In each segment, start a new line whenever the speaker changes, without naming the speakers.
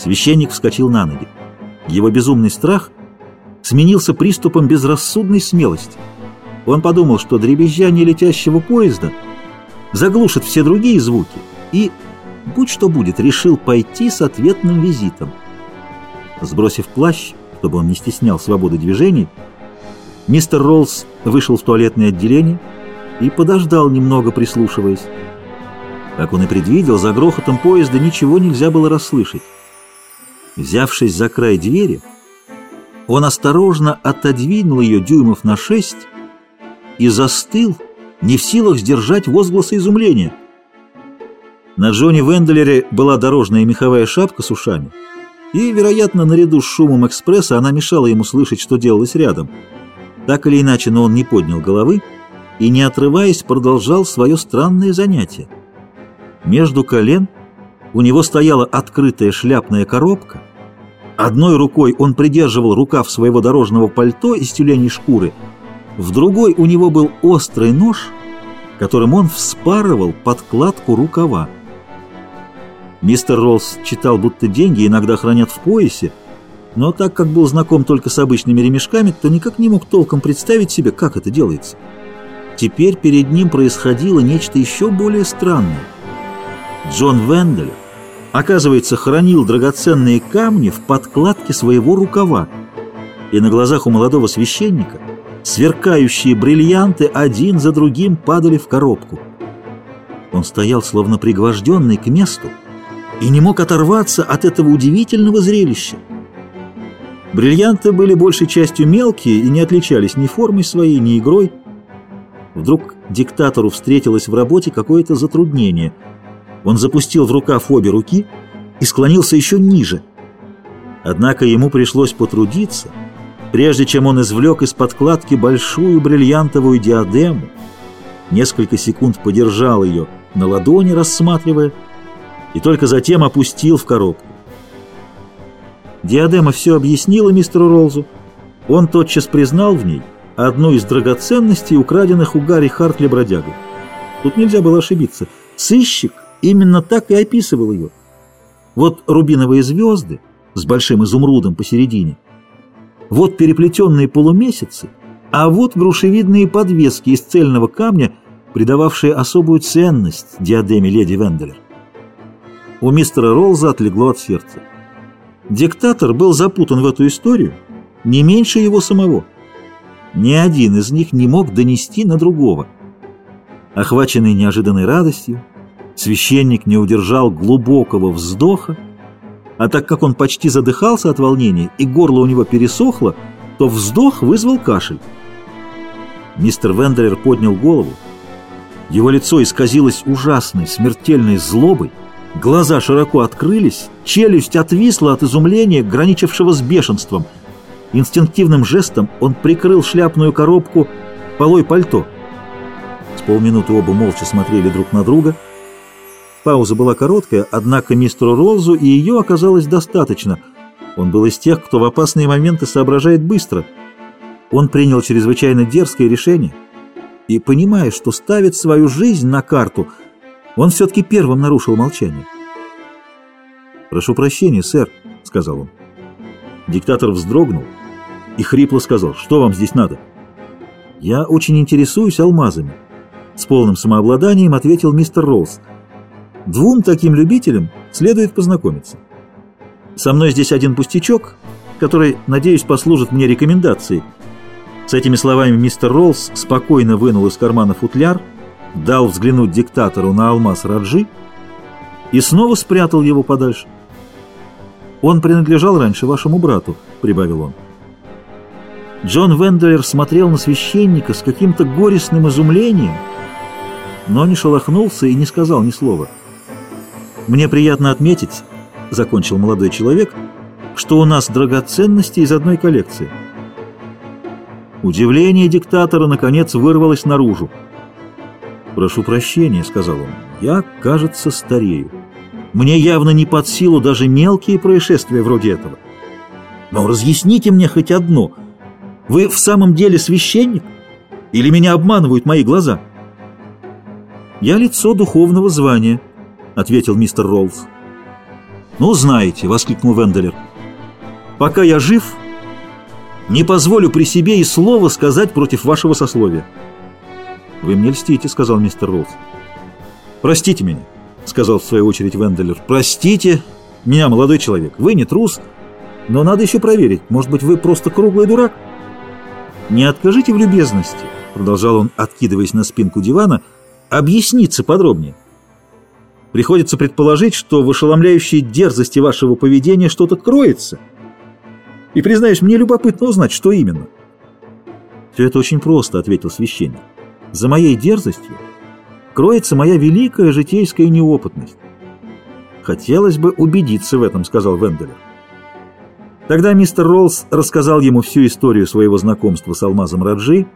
Священник вскочил на ноги. Его безумный страх сменился приступом безрассудной смелости. Он подумал, что дребезжание летящего поезда заглушит все другие звуки и, будь что будет, решил пойти с ответным визитом. Сбросив плащ, чтобы он не стеснял свободы движений, мистер Роллс вышел в туалетное отделение и подождал немного, прислушиваясь. Как он и предвидел, за грохотом поезда ничего нельзя было расслышать. Взявшись за край двери, он осторожно отодвинул ее дюймов на шесть и застыл, не в силах сдержать возгласа изумления. На Джонни Венделере была дорожная меховая шапка с ушами, и, вероятно, наряду с шумом экспресса она мешала ему слышать, что делалось рядом. Так или иначе, но он не поднял головы и, не отрываясь, продолжал свое странное занятие. Между колен у него стояла открытая шляпная коробка, Одной рукой он придерживал рукав своего дорожного пальто из тюленей шкуры, в другой у него был острый нож, которым он вспарывал подкладку рукава. Мистер Роллс читал, будто деньги иногда хранят в поясе, но так как был знаком только с обычными ремешками, то никак не мог толком представить себе, как это делается. Теперь перед ним происходило нечто еще более странное. Джон Вендель оказывается, хранил драгоценные камни в подкладке своего рукава. И на глазах у молодого священника сверкающие бриллианты один за другим падали в коробку. Он стоял, словно пригвожденный к месту, и не мог оторваться от этого удивительного зрелища. Бриллианты были большей частью мелкие и не отличались ни формой своей, ни игрой. Вдруг диктатору встретилось в работе какое-то затруднение – он запустил в рукав обе руки и склонился еще ниже. Однако ему пришлось потрудиться, прежде чем он извлек из подкладки большую бриллиантовую диадему, несколько секунд подержал ее на ладони, рассматривая, и только затем опустил в коробку. Диадема все объяснила мистеру Ролзу. Он тотчас признал в ней одну из драгоценностей, украденных у Гарри Хартли бродягу. Тут нельзя было ошибиться. Сыщик именно так и описывал ее. Вот рубиновые звезды с большим изумрудом посередине, вот переплетенные полумесяцы, а вот грушевидные подвески из цельного камня, придававшие особую ценность диадеме леди Венделер. У мистера Роллза отлегло от сердца. Диктатор был запутан в эту историю не меньше его самого. Ни один из них не мог донести на другого. Охваченный неожиданной радостью, Священник не удержал глубокого вздоха, а так как он почти задыхался от волнения и горло у него пересохло, то вздох вызвал кашель. Мистер Венделер поднял голову. Его лицо исказилось ужасной, смертельной злобой, глаза широко открылись, челюсть отвисла от изумления, граничившего с бешенством. Инстинктивным жестом он прикрыл шляпную коробку полой пальто. С полминуты оба молча смотрели друг на друга — Пауза была короткая, однако мистеру Ролзу и ее оказалось достаточно. Он был из тех, кто в опасные моменты соображает быстро. Он принял чрезвычайно дерзкое решение и, понимая, что ставит свою жизнь на карту, он все-таки первым нарушил молчание. «Прошу прощения, сэр», — сказал он. Диктатор вздрогнул и хрипло сказал, «Что вам здесь надо?» «Я очень интересуюсь алмазами», — с полным самообладанием ответил мистер Роллс. Двум таким любителям следует познакомиться. Со мной здесь один пустячок, который, надеюсь, послужит мне рекомендацией. С этими словами мистер Роллс спокойно вынул из кармана футляр, дал взглянуть диктатору на алмаз Раджи и снова спрятал его подальше. «Он принадлежал раньше вашему брату», — прибавил он. Джон Венделер смотрел на священника с каким-то горестным изумлением, но не шелохнулся и не сказал ни слова. «Мне приятно отметить, — закончил молодой человек, — что у нас драгоценности из одной коллекции». Удивление диктатора, наконец, вырвалось наружу. «Прошу прощения», — сказал он, — «я, кажется, старею. Мне явно не под силу даже мелкие происшествия вроде этого. Но разъясните мне хоть одно. Вы в самом деле священник? Или меня обманывают мои глаза?» «Я лицо духовного звания», — ответил мистер Роллс. «Ну, знаете», — воскликнул Венделер, — «пока я жив, не позволю при себе и слова сказать против вашего сословия». «Вы мне льстите», — сказал мистер Роллс. «Простите меня», — сказал в свою очередь Венделер. «Простите меня, молодой человек. Вы не трус, но надо еще проверить. Может быть, вы просто круглый дурак?» «Не откажите в любезности», — продолжал он, откидываясь на спинку дивана, — «объясниться подробнее». Приходится предположить, что в ошеломляющей дерзости вашего поведения что-то кроется. И, признаюсь, мне любопытно узнать, что именно. «Все это очень просто», — ответил священник. «За моей дерзостью кроется моя великая житейская неопытность». «Хотелось бы убедиться в этом», — сказал Венделер. Тогда мистер Роллс рассказал ему всю историю своего знакомства с алмазом Раджи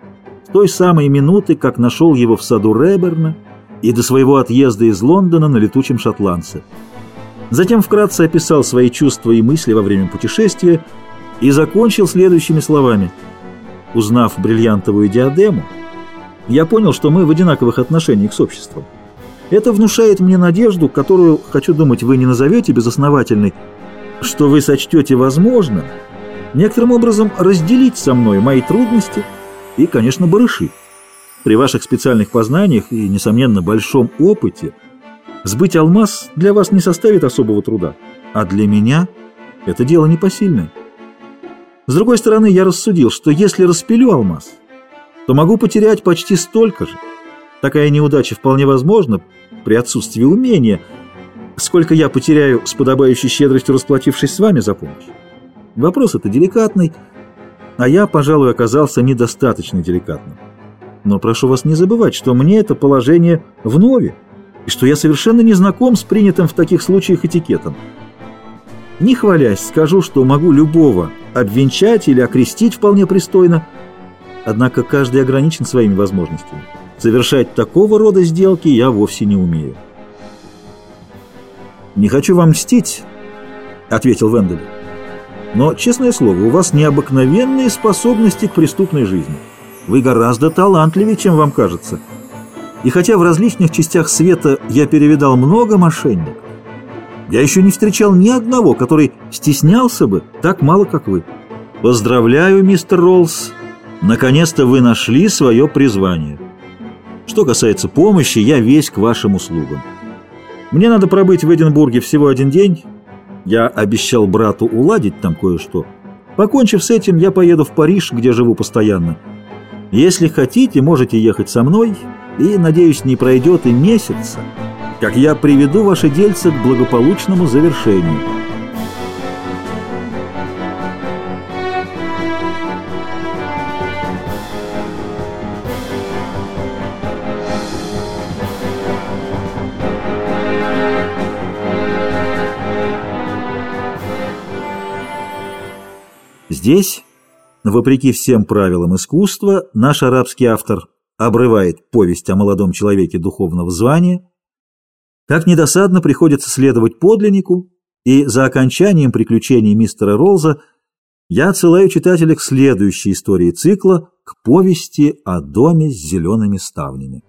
той самой минуты, как нашел его в саду Реберна и до своего отъезда из Лондона на летучем шотландце. Затем вкратце описал свои чувства и мысли во время путешествия и закончил следующими словами. Узнав бриллиантовую диадему, я понял, что мы в одинаковых отношениях с обществом. Это внушает мне надежду, которую, хочу думать, вы не назовете безосновательной, что вы сочтете возможным некоторым образом разделить со мной мои трудности и, конечно, барыши. При ваших специальных познаниях и, несомненно, большом опыте сбыть алмаз для вас не составит особого труда, а для меня это дело непосильное. С другой стороны, я рассудил, что если распилю алмаз, то могу потерять почти столько же. Такая неудача вполне возможна при отсутствии умения – сколько я потеряю с подобающей щедростью, расплатившись с вами за помощь? Вопрос это деликатный, а я, пожалуй, оказался недостаточно деликатным. Но прошу вас не забывать, что мне это положение вновь, и что я совершенно не знаком с принятым в таких случаях этикетом. Не хвалясь, скажу, что могу любого обвенчать или окрестить вполне пристойно, однако каждый ограничен своими возможностями. Совершать такого рода сделки я вовсе не умею. «Не хочу вам мстить», — ответил Вендель. «Но, честное слово, у вас необыкновенные способности к преступной жизни. Вы гораздо талантливее, чем вам кажется. И хотя в различных частях света я перевидал много мошенников, я еще не встречал ни одного, который стеснялся бы так мало, как вы. Поздравляю, мистер Роллс. Наконец-то вы нашли свое призвание. Что касается помощи, я весь к вашим услугам. Мне надо пробыть в Эдинбурге всего один день. Я обещал брату уладить там кое-что. Покончив с этим, я поеду в Париж, где живу постоянно. Если хотите, можете ехать со мной, и, надеюсь, не пройдет и месяца, как я приведу ваше дельце к благополучному завершению». Здесь, вопреки всем правилам искусства, наш арабский автор обрывает повесть о молодом человеке духовного звания. Как недосадно приходится следовать подлиннику, и за окончанием приключений мистера Ролза я отсылаю читателя к следующей истории цикла, к повести о доме с зелеными ставнями.